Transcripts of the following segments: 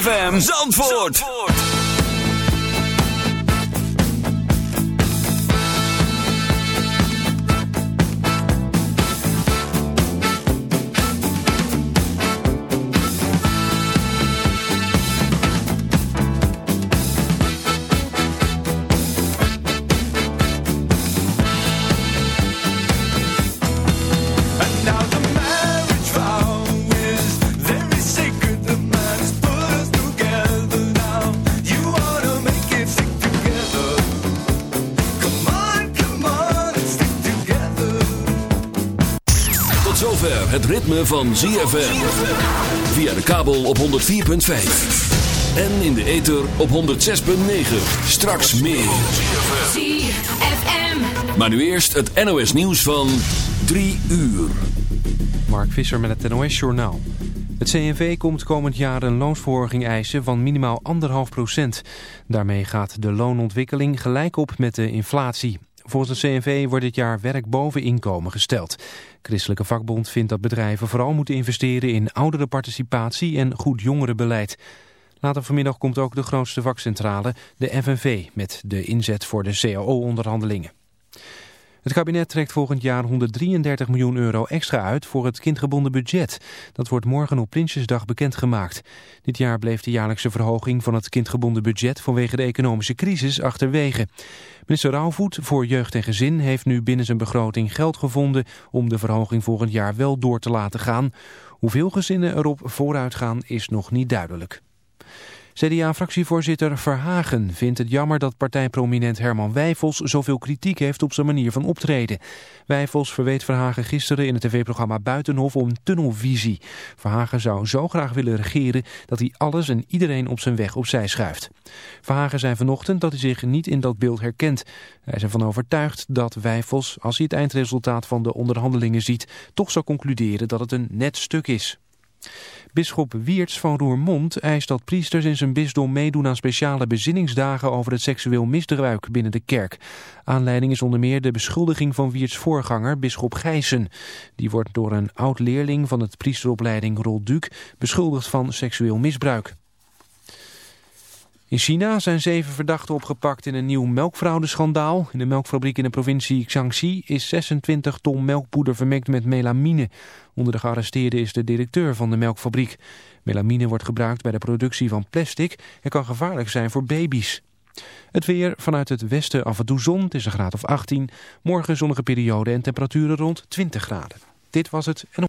ZFM Zandvoort. Ritme van ZFM. Via de kabel op 104.5. En in de ether op 106.9. Straks meer. ZFM. Maar nu eerst het NOS nieuws van 3 uur. Mark Visser met het NOS Journaal. Het CNV komt komend jaar een loonsverhoging eisen van minimaal 1,5 procent. Daarmee gaat de loonontwikkeling gelijk op met de inflatie. Volgens de CNV wordt dit jaar werk boven inkomen gesteld. Christelijke vakbond vindt dat bedrijven vooral moeten investeren in ouderenparticipatie en goed jongerenbeleid. Later vanmiddag komt ook de grootste vakcentrale, de FNV, met de inzet voor de CAO-onderhandelingen. Het kabinet trekt volgend jaar 133 miljoen euro extra uit voor het kindgebonden budget. Dat wordt morgen op Prinsjesdag bekendgemaakt. Dit jaar bleef de jaarlijkse verhoging van het kindgebonden budget vanwege de economische crisis achterwege. Minister Rauwvoet voor Jeugd en Gezin heeft nu binnen zijn begroting geld gevonden om de verhoging volgend jaar wel door te laten gaan. Hoeveel gezinnen erop vooruit gaan is nog niet duidelijk. CDA-fractievoorzitter Verhagen vindt het jammer dat partijprominent Herman Wijfels zoveel kritiek heeft op zijn manier van optreden. Wijfels verweet Verhagen gisteren in het tv-programma Buitenhof om tunnelvisie. Verhagen zou zo graag willen regeren dat hij alles en iedereen op zijn weg opzij schuift. Verhagen zei vanochtend dat hij zich niet in dat beeld herkent. Hij is ervan overtuigd dat Wijfels, als hij het eindresultaat van de onderhandelingen ziet, toch zal concluderen dat het een net stuk is. Bisschop Wiertz van Roermond eist dat priesters in zijn bisdom meedoen aan speciale bezinningsdagen over het seksueel misbruik binnen de kerk. Aanleiding is onder meer de beschuldiging van Wiertz voorganger, bisschop Gijssen. Die wordt door een oud-leerling van het priesteropleiding Rolduc beschuldigd van seksueel misbruik. In China zijn zeven verdachten opgepakt in een nieuw melkfraudeschandaal. In de melkfabriek in de provincie Jiangxi is 26 ton melkpoeder vermengd met melamine. Onder de gearresteerden is de directeur van de melkfabriek. Melamine wordt gebruikt bij de productie van plastic en kan gevaarlijk zijn voor baby's. Het weer vanuit het westen af en toe zon, het is een graad of 18. Morgen zonnige periode en temperaturen rond 20 graden. Dit was het. En...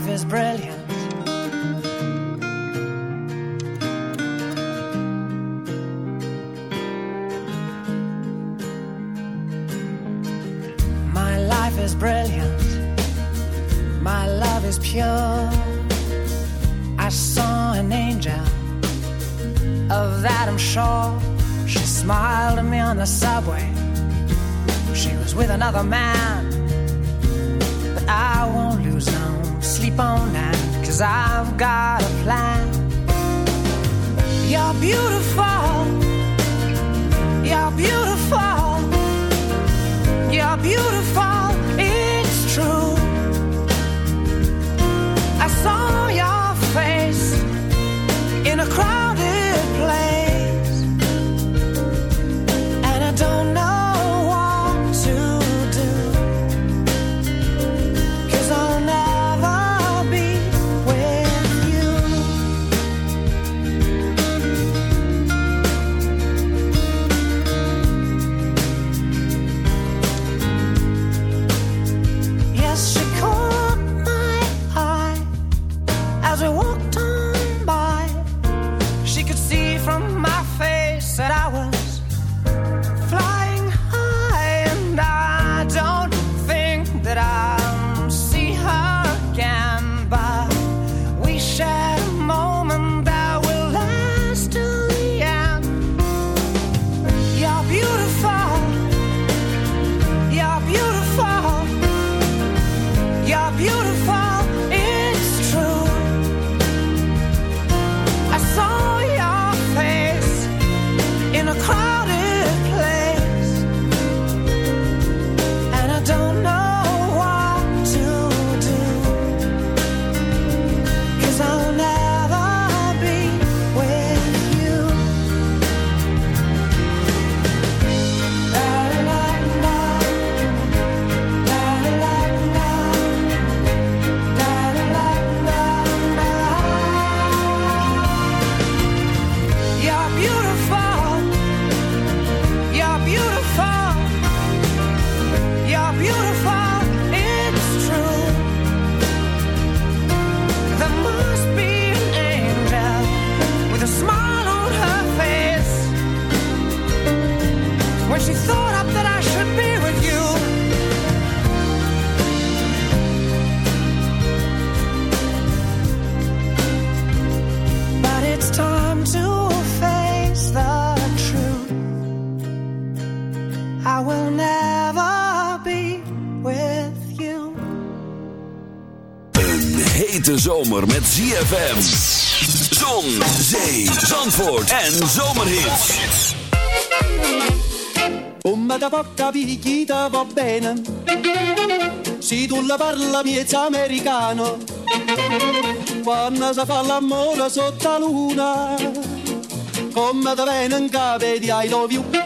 Zomer met ZFM. Zon, zee, zandvoort en zomerhits. Come da poca picchita va bene Se tu la parla miezza americano Quando si fa l'amore sotto la luna Come da bene in capo di I love you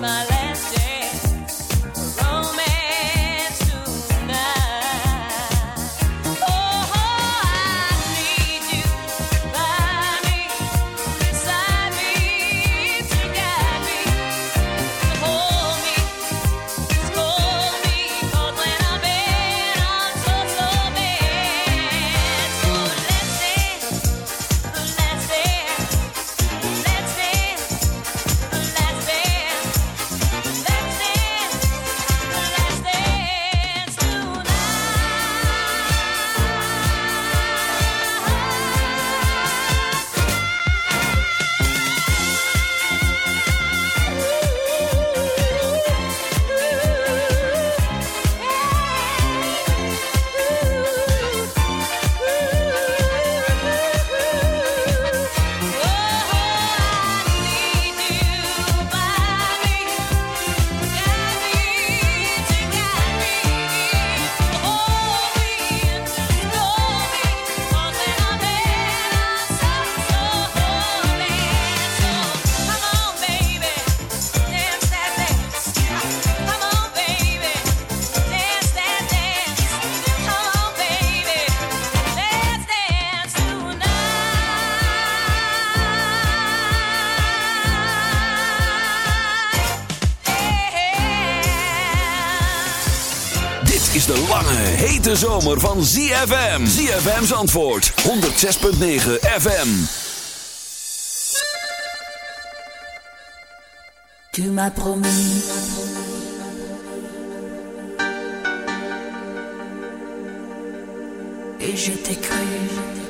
my life. van ZFM. ZFM's antwoord. 106.9 FM. Tu m'as promis. Et je t'ai cru.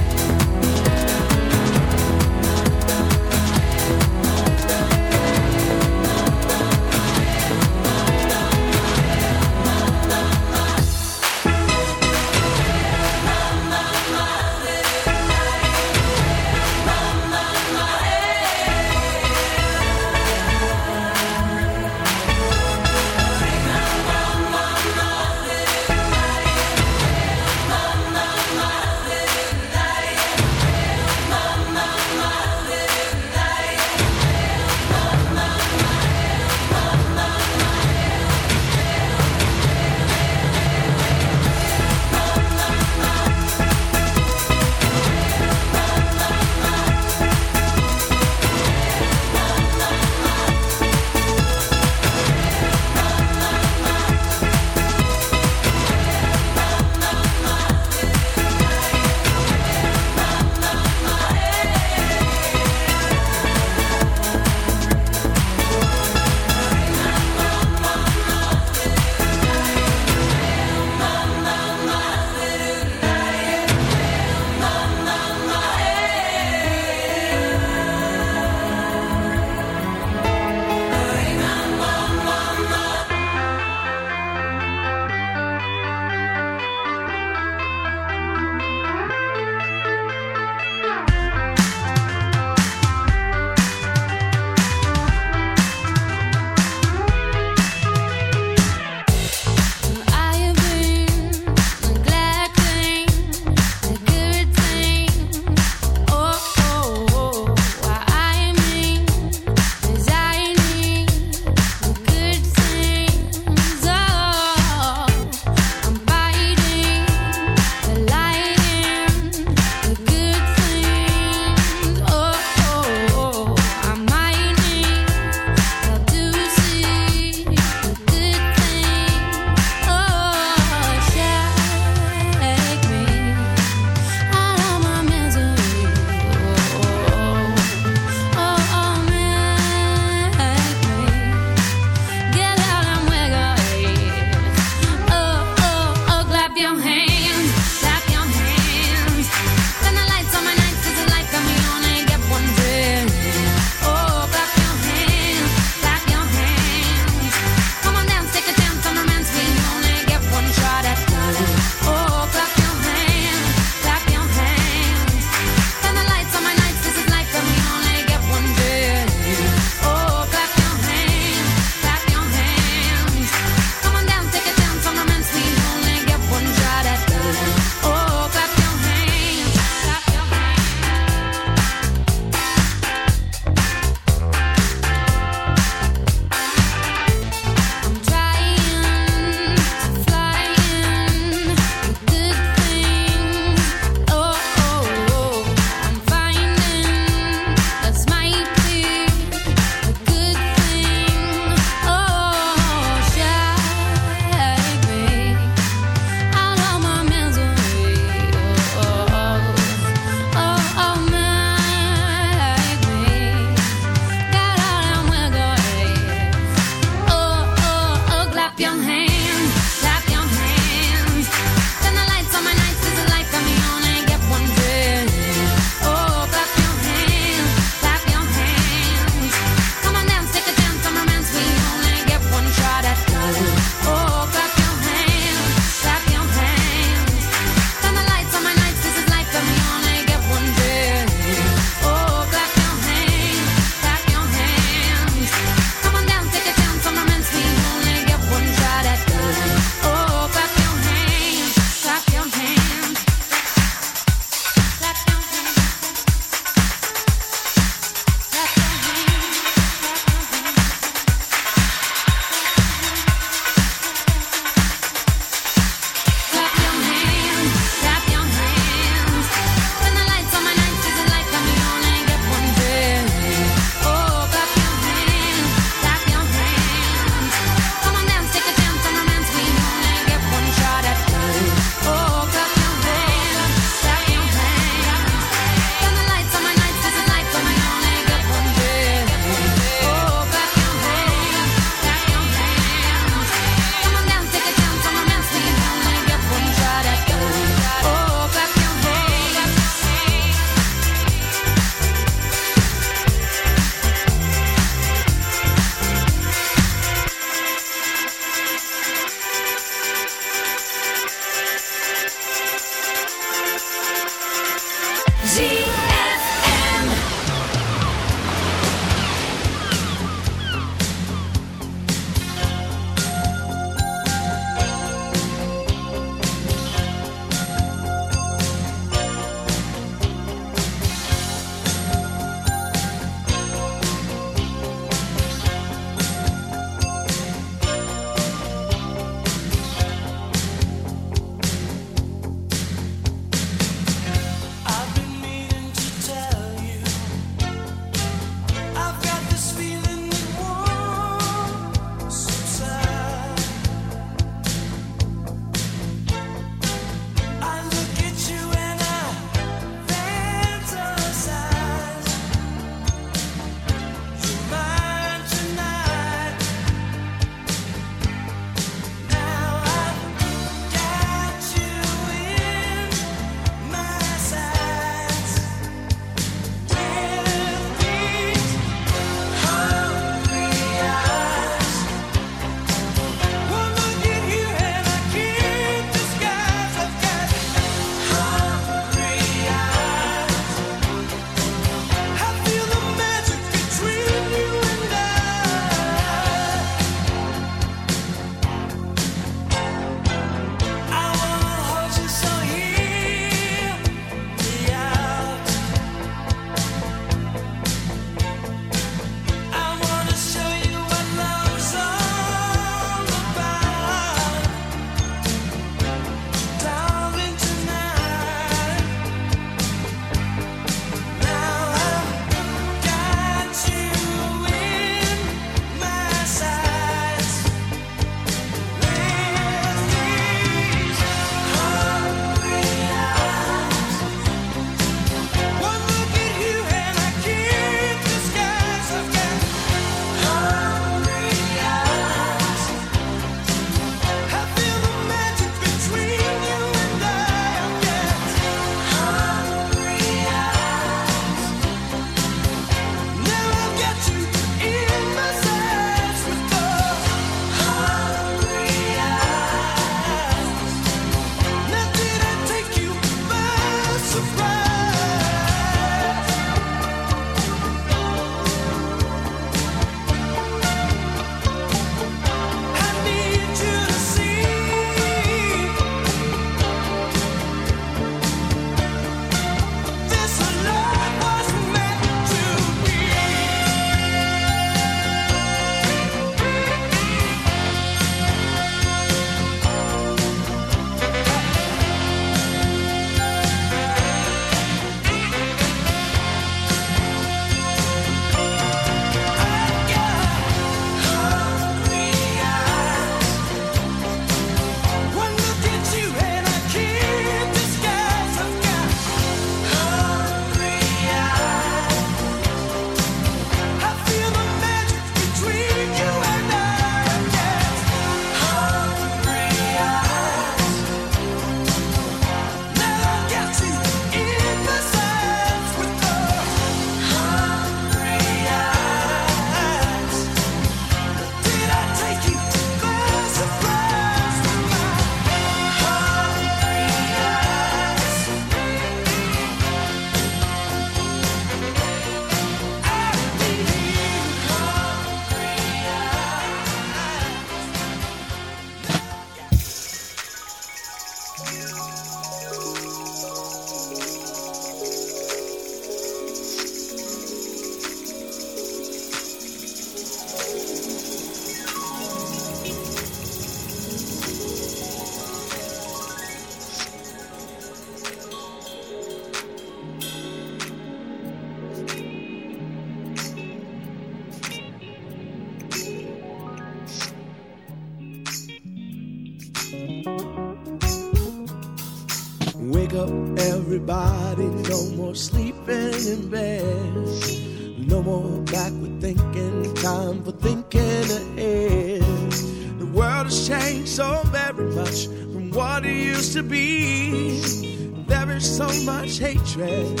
so much hatred,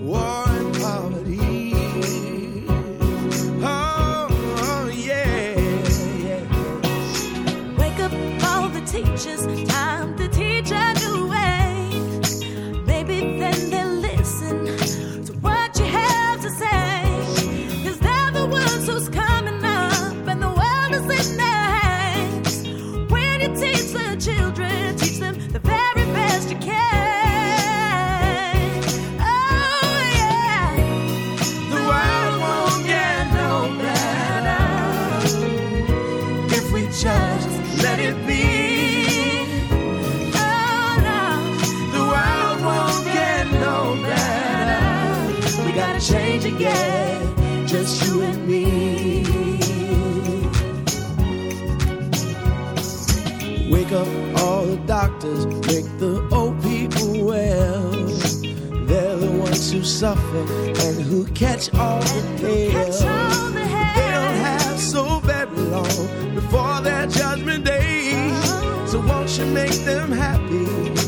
war, and poverty. Doctors, make the old people well. They're the ones who suffer and who catch all the pain. They don't have so very long before their judgment day. So won't you make them happy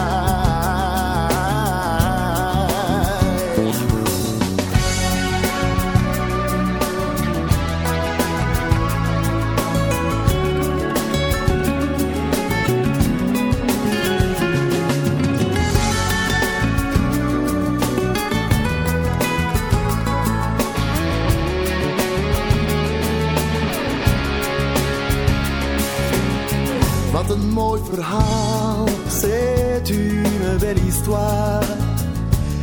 Een mooi verhaal, c'est une belle histoire.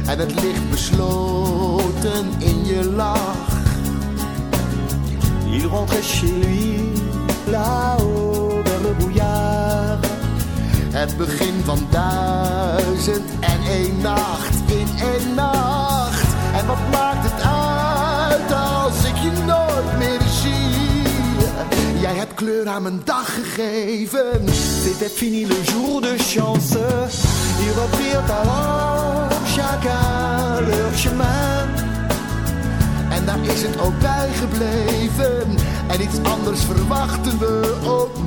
En het ligt besloten in je lach. Il rentrait chez lui, là-haut vers le brouillard. Het begin van duizend en één nacht in één nacht. En wat maakt het uit als ik je nooit meer zie? Jij hebt kleur aan mijn dag gegeven. C'était fini le jour de chance. Ils reprirent alors chacun leur chemin. En daar is het ook bij gebleven. En iets anders verwachten we ook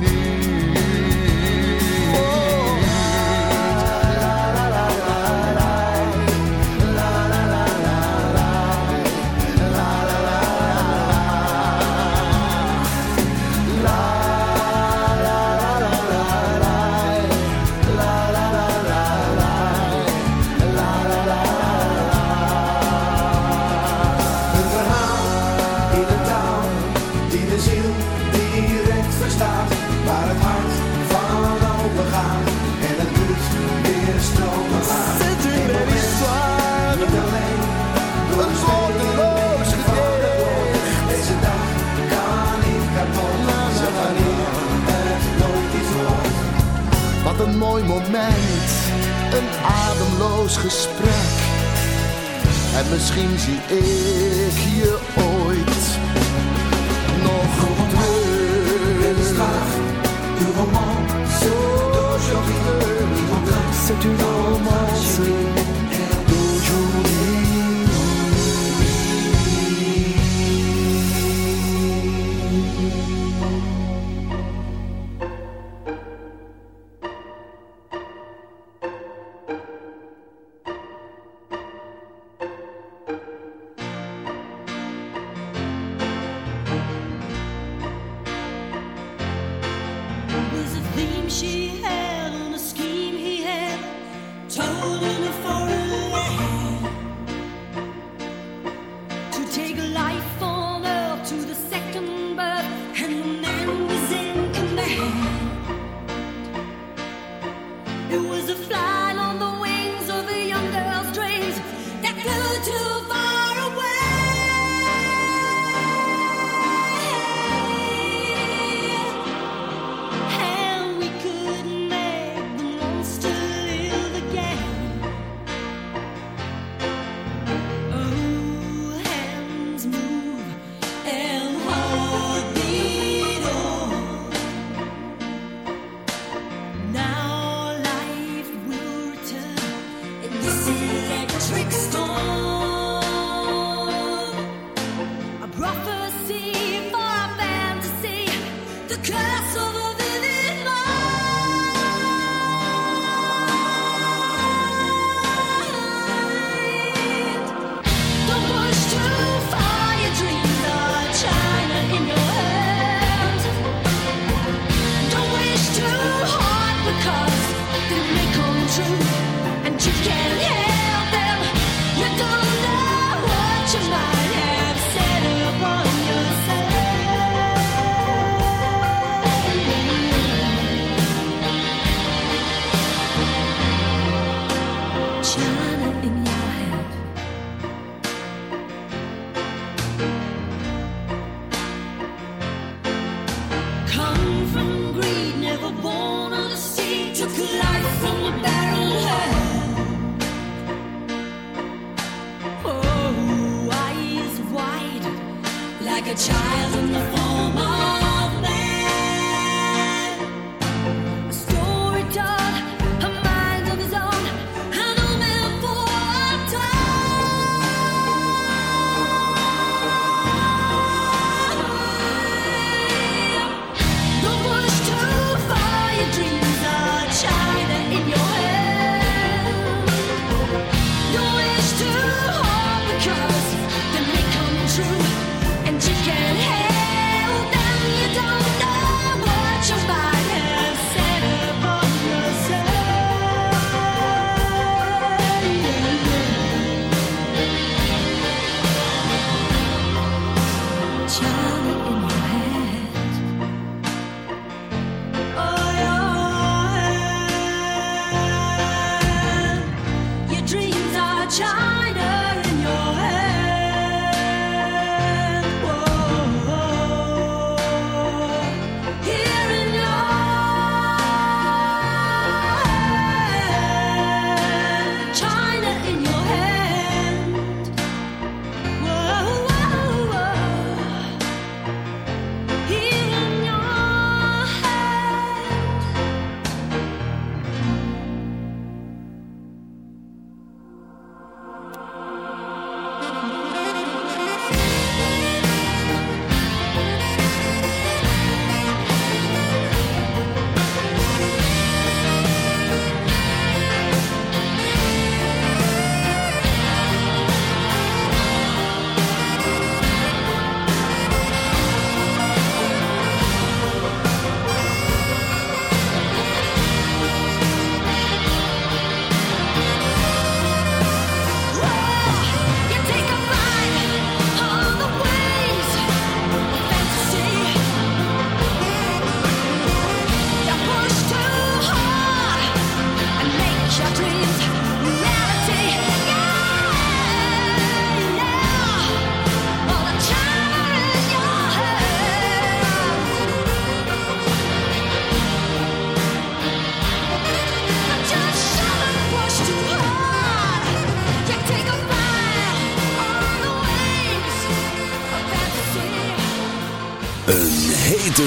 gesprek. En misschien zie ik je ooit castle